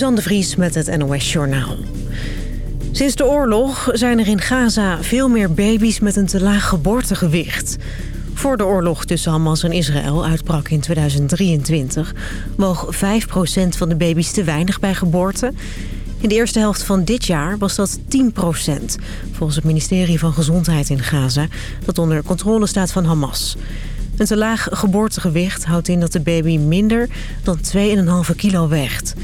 Zan de Vries met het NOS Journaal. Sinds de oorlog zijn er in Gaza veel meer baby's met een te laag geboortegewicht. Voor de oorlog tussen Hamas en Israël uitbrak in 2023... woog 5% van de baby's te weinig bij geboorte. In de eerste helft van dit jaar was dat 10%. Volgens het ministerie van Gezondheid in Gaza... dat onder controle staat van Hamas. Een te laag geboortegewicht houdt in dat de baby minder dan 2,5 kilo weegt...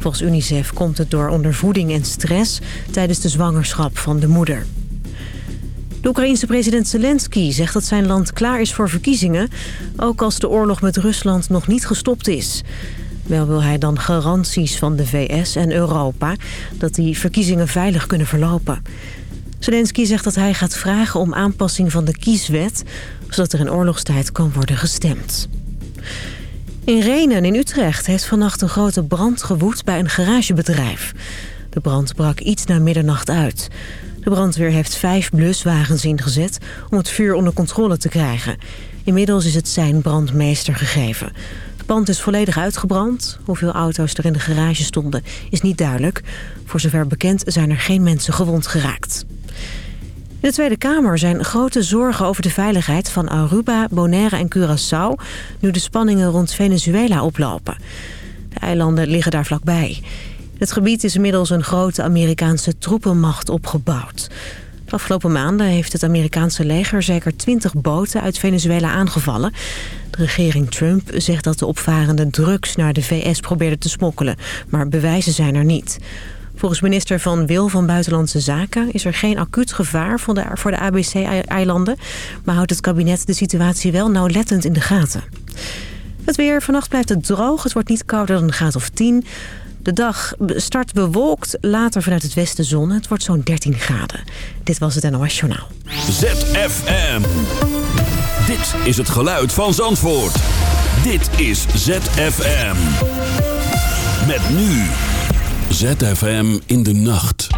Volgens UNICEF komt het door ondervoeding en stress tijdens de zwangerschap van de moeder. De Oekraïense president Zelensky zegt dat zijn land klaar is voor verkiezingen... ook als de oorlog met Rusland nog niet gestopt is. Wel wil hij dan garanties van de VS en Europa... dat die verkiezingen veilig kunnen verlopen. Zelensky zegt dat hij gaat vragen om aanpassing van de kieswet... zodat er in oorlogstijd kan worden gestemd. In Renen in Utrecht heeft vannacht een grote brand gewoed bij een garagebedrijf. De brand brak iets na middernacht uit. De brandweer heeft vijf bluswagens ingezet om het vuur onder controle te krijgen. Inmiddels is het zijn brandmeester gegeven. De pand is volledig uitgebrand. Hoeveel auto's er in de garage stonden is niet duidelijk. Voor zover bekend zijn er geen mensen gewond geraakt. In de Tweede Kamer zijn grote zorgen over de veiligheid van Aruba, Bonaire en Curaçao... nu de spanningen rond Venezuela oplopen. De eilanden liggen daar vlakbij. het gebied is inmiddels een grote Amerikaanse troepenmacht opgebouwd. De afgelopen maanden heeft het Amerikaanse leger zeker 20 boten uit Venezuela aangevallen. De regering Trump zegt dat de opvarenden drugs naar de VS probeerden te smokkelen, maar bewijzen zijn er niet. Volgens minister Van Wil van Buitenlandse Zaken is er geen acuut gevaar voor de, ABC-eilanden... maar houdt het kabinet de situatie wel nauwlettend in de gaten. Het weer, vannacht blijft het droog. Het wordt niet kouder dan een graad of 10. De dag start bewolkt, later vanuit het westen zon. Het wordt zo'n 13 graden. Dit was het NOS Journaal. ZFM. Dit is het geluid van Zandvoort. Dit is ZFM. Met nu... ZFM in de nacht.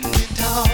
Guitar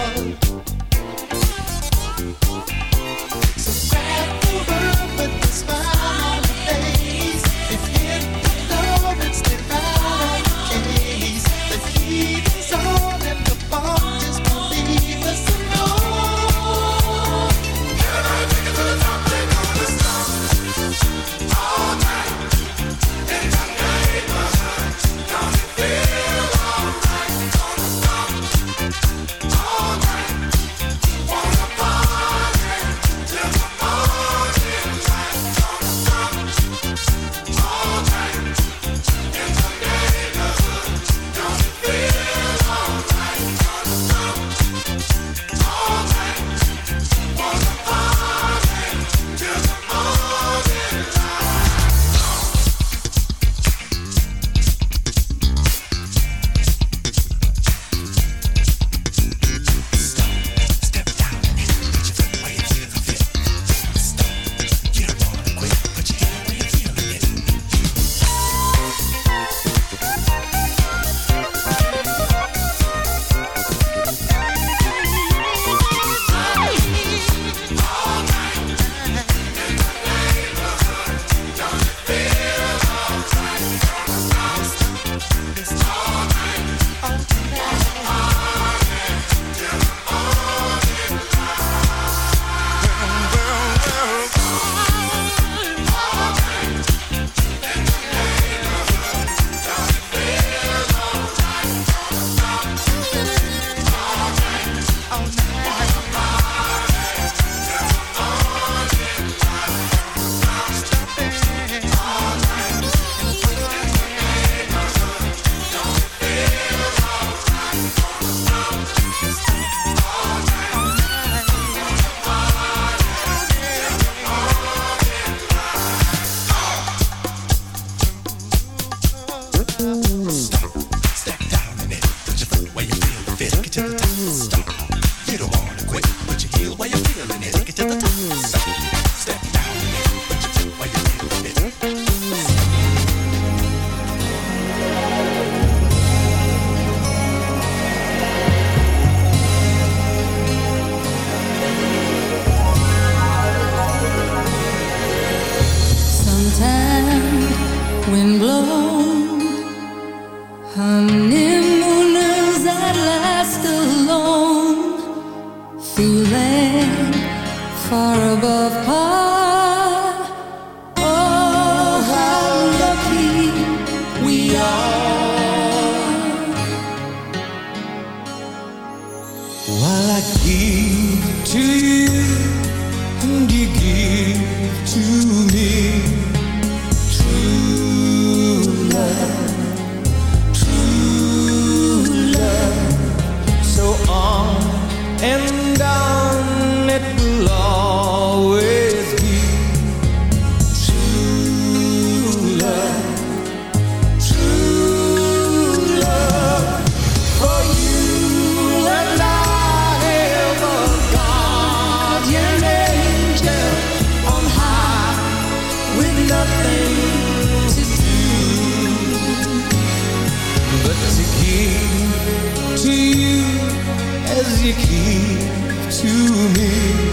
you keep to me.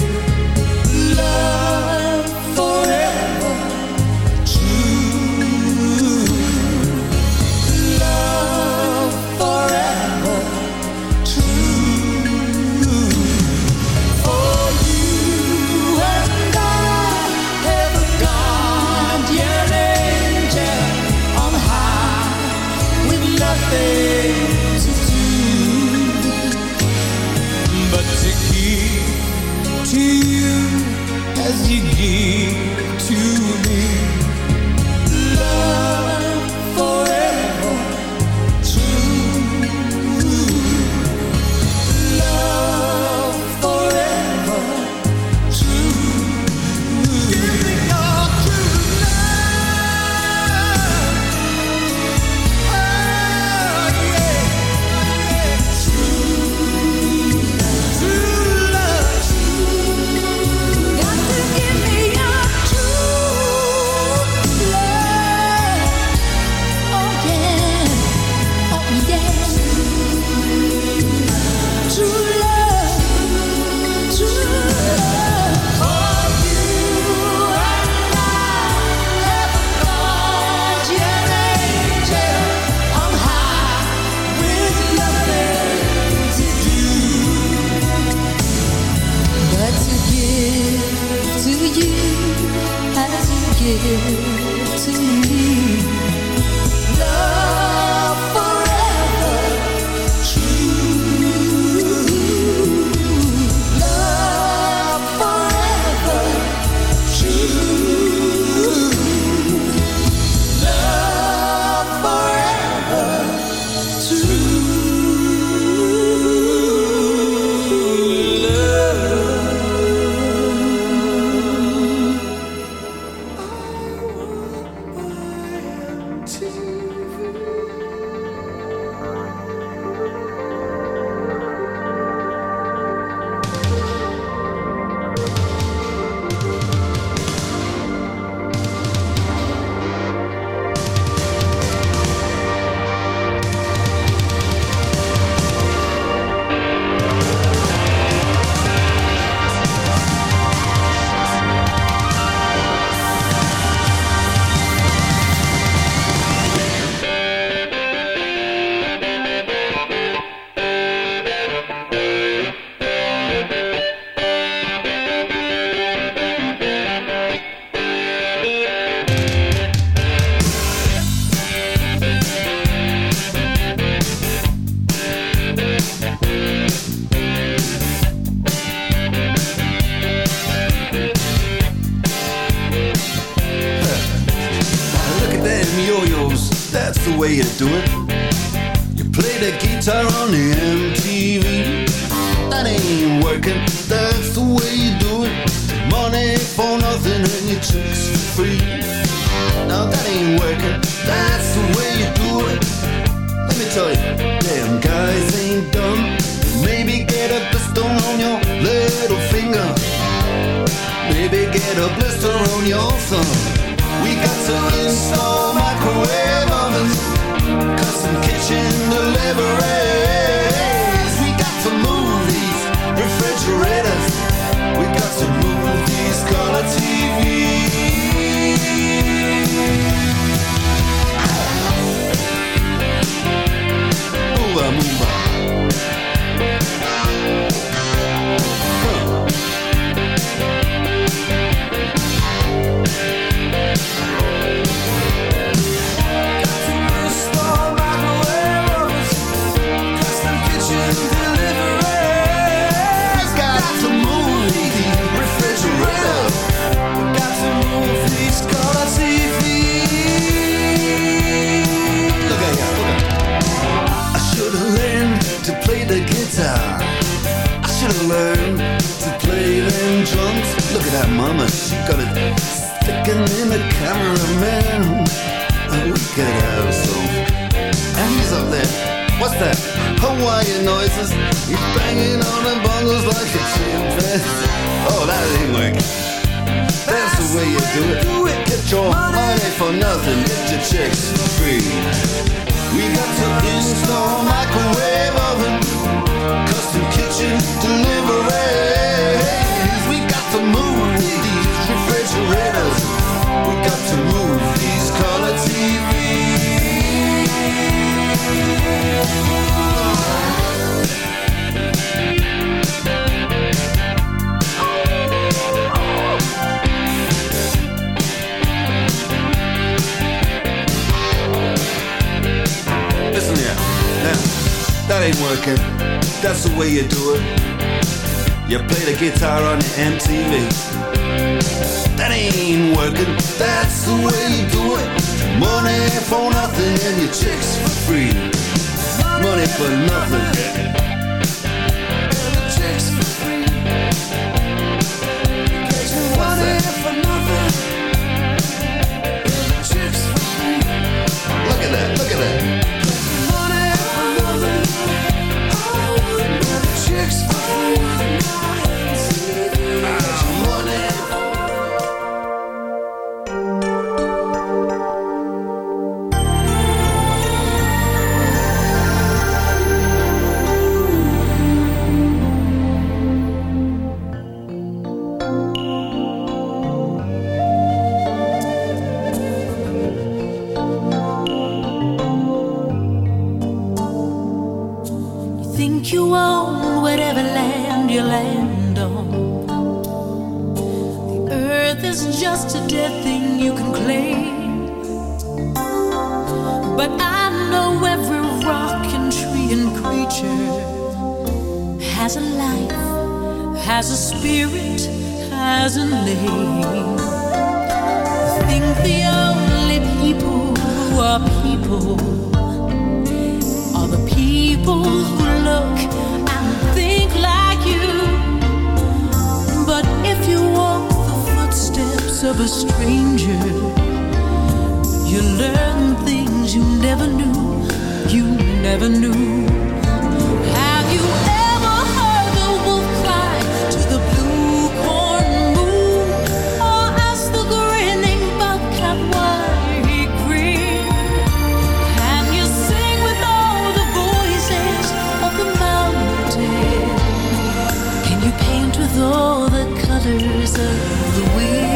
for nothing and your chicks for free. Money for nothing. of the wheel.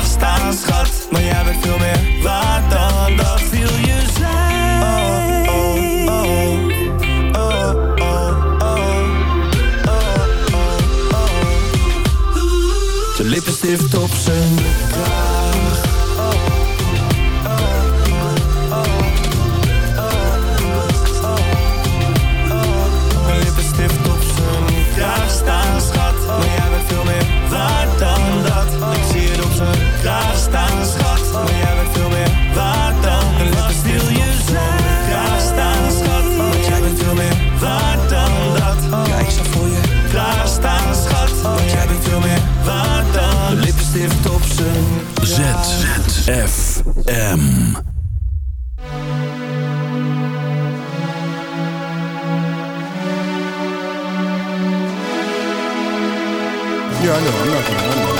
Hola,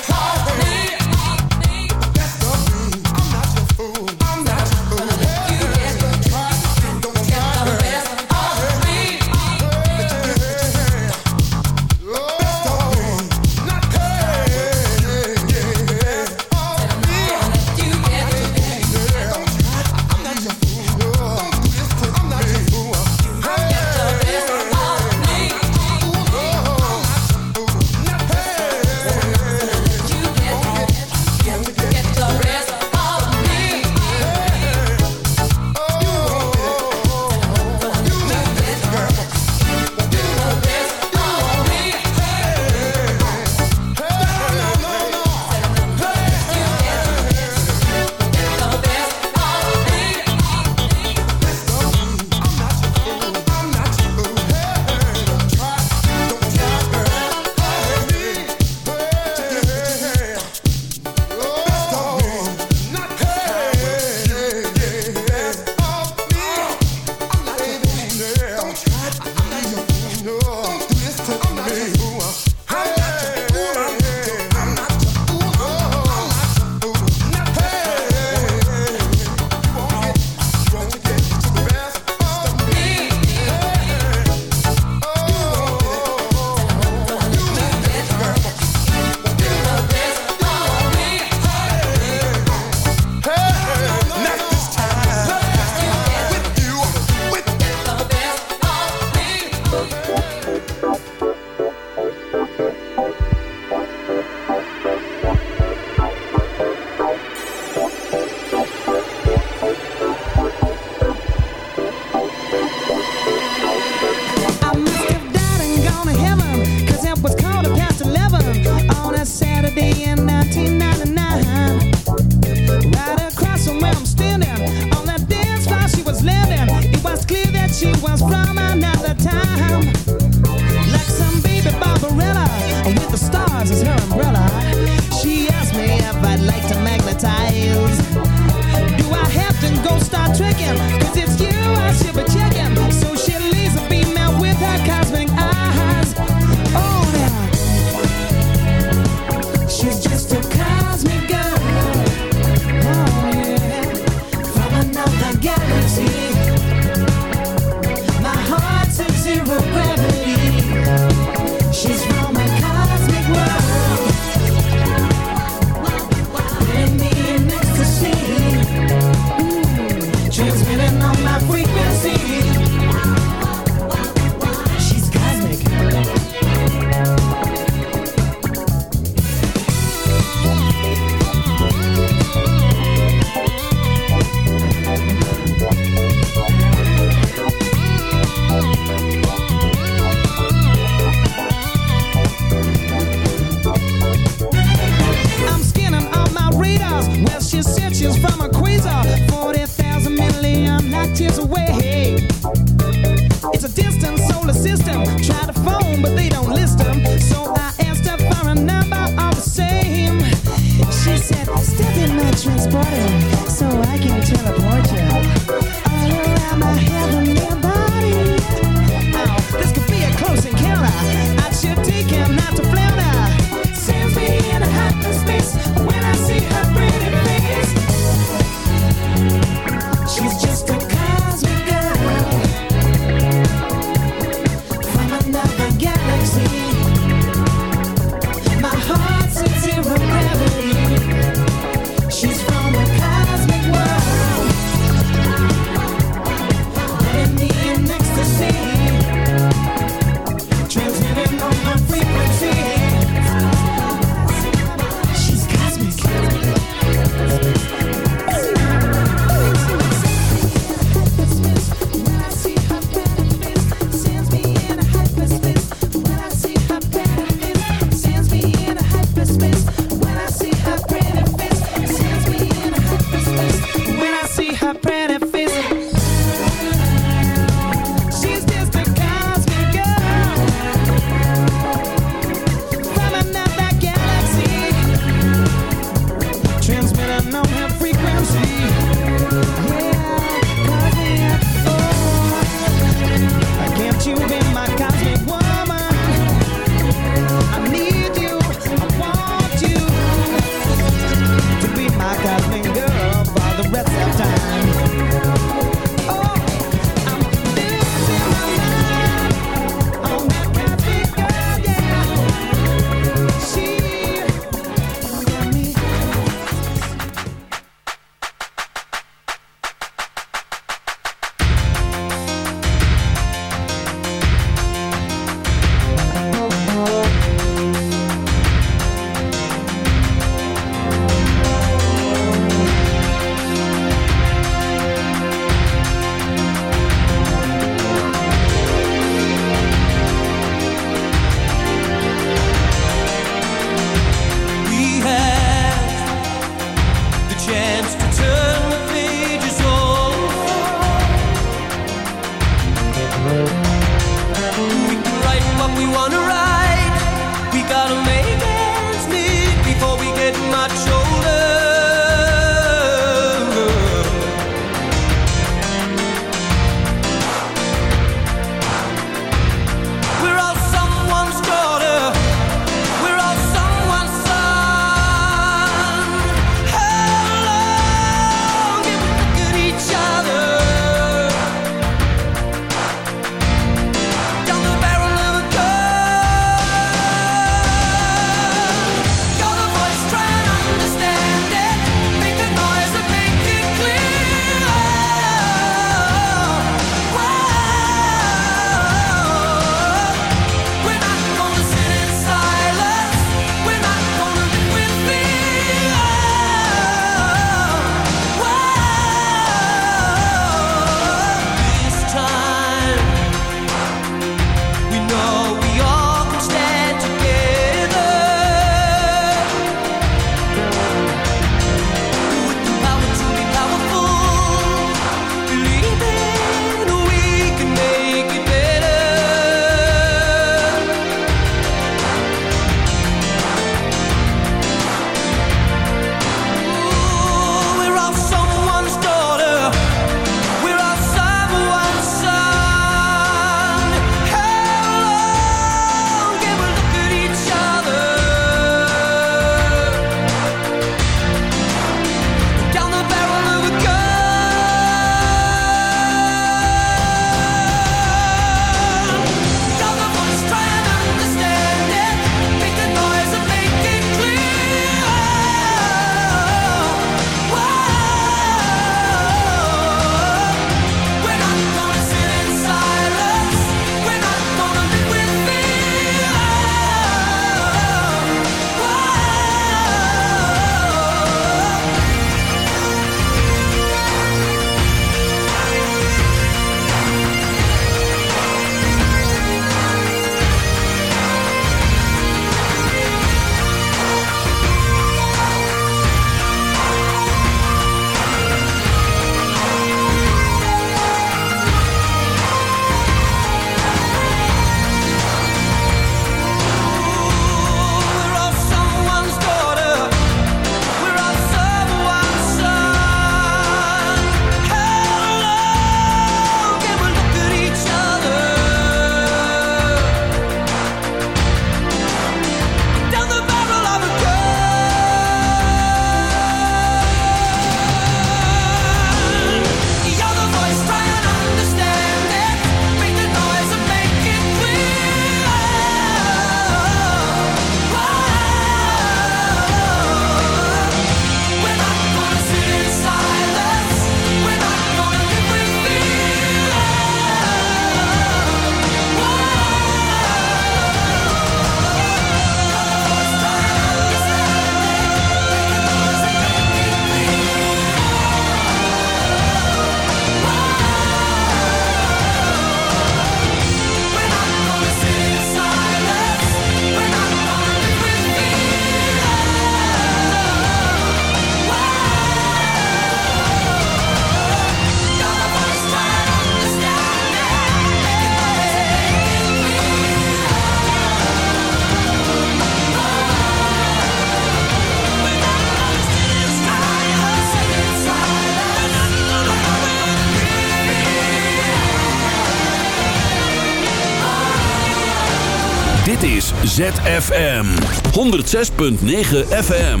ZFM. 106.9 FM